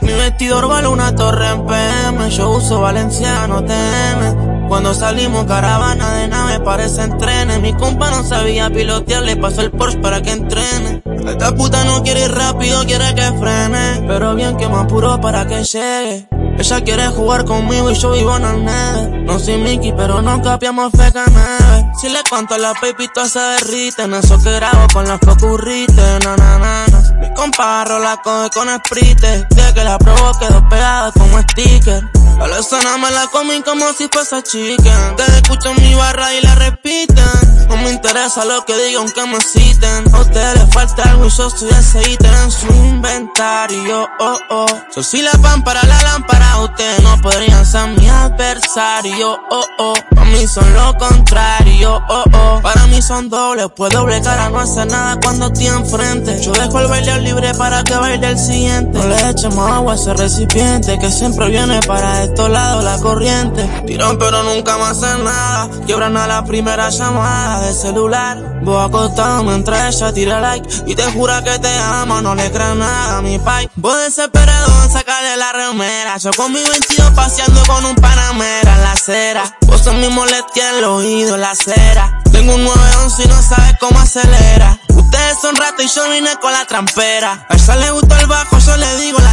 mi vestidor vale una torre en PM. Yo uso valenciano TM. Cuando salimos caravana de nave parecen trenes. Mi compa no sabía pilotear, le pasó el Porsche para que entrene. Esta puta no quiere ir rápido, quiere que frene. Pero bien que me apuro para que llegue. Ella quiere jugar conmigo y yo vivo en el neve. No soy Mickey, pero no capiamos feca neve. Si le cuento la pepito se derriten. Eso que grabo con las que ocurrite, na na na. Mi compa la coge con sprite. De que la probó quedó pegada como sticker. A la zona me la comí como si fuese chicken. Te escucho mi barra y la repiten. Interesa lo que digan que me citen. A ustedes les falta algo y yo ese ítem en su inventario. Oh, oh. Soy la pan para la lámpara. Ustedes no podrían ser mi adversario. Oh, oh. Para mí son lo contrario. Oh, oh. Para mí son dobles. Pues doble cara no hace nada cuando estoy enfrente. Yo dejo el baile libre para que baile el siguiente. No le echemos agua a ese recipiente que siempre viene para estos lados la corriente. Tirón pero nunca más hacen nada. Quiebran a la primera llamada de celular. Voy acostado mientras ella tira like. Y te jura que te amo, no le creas nada a mi pai. Vos desesperado en sacarle la remera. Yo con mi 22 paseando con un panamera en la acera. Vos sos mi molestia en el oído, en la acera. Tengo un 911 y no sabes cómo acelera. Ustedes son ratos y yo vine con la trampera. A ella le gustó el bajo, yo le digo la.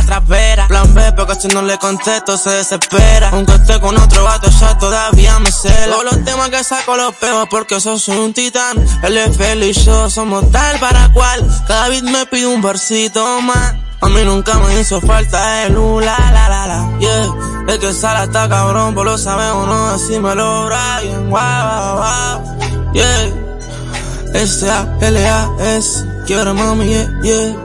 Si no le contesto se desespera. Aunque esté con otro vato, ya todavía me cela. Todos los temas que saco los pego porque soy un titán. Es feliz y yo somos tal para cual. Cada vez me pide un versito más. A mí nunca me hizo falta el la la la la, yeah. Es que sala está cabrón, por lo sabemos, no, así me lo Brian, wow, wow, yeah. S-A-L-A-S, quiero mami, yeah, yeah.